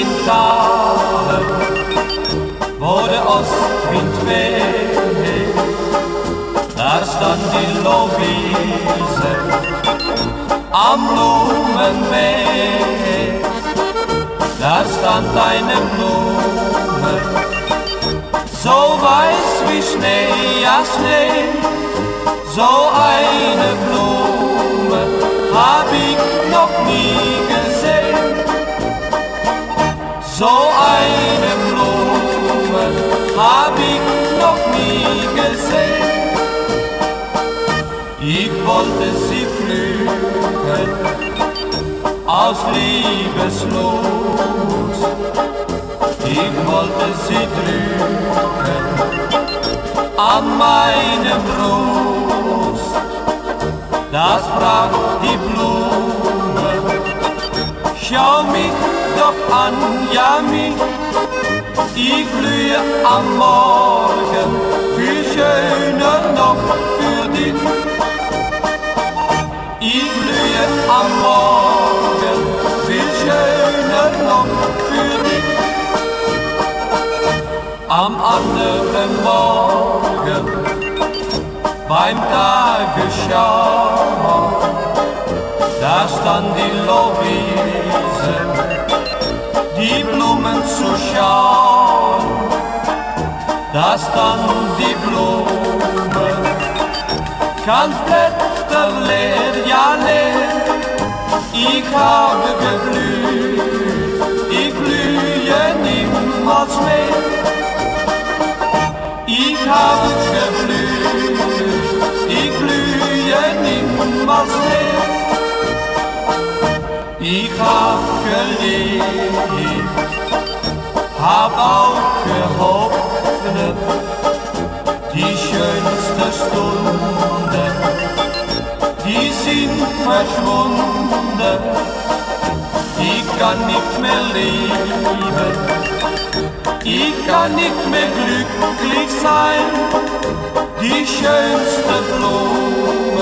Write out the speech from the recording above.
in Talen, wo der Ostwind weht, da stand die Lovise am Blumenbeet, da stand eine Blume, so weiß wie Schnee, ja Schnee, so eine Blume hab ich noch nie eine Blume hab ich noch nie gesehen. Ich wollte sie pflücken aus Liebeslust. Ich wollte sie drücken an meinem Brust. Das brach die Blume. Schau mich doch an, ja mich. Ich blühe am Morgen, viel schöner noch für dich. Ich blühe am Morgen, viel schöner noch für dich. Am anderen Morgen, beim Tagesschau, da stand die Lovise, die Blumen zu schauen. Da stand die Blume, ganz Blätter leer, ja leer. Ich habe geblüht, ich blühe niemals mehr. Ich hab geliebt, hab auch gehofft, die schönste Stunde, die sind verschwunden. Ich kann nicht mehr lieben, ich kann nicht mehr glücklich sein. Die schönste Blume,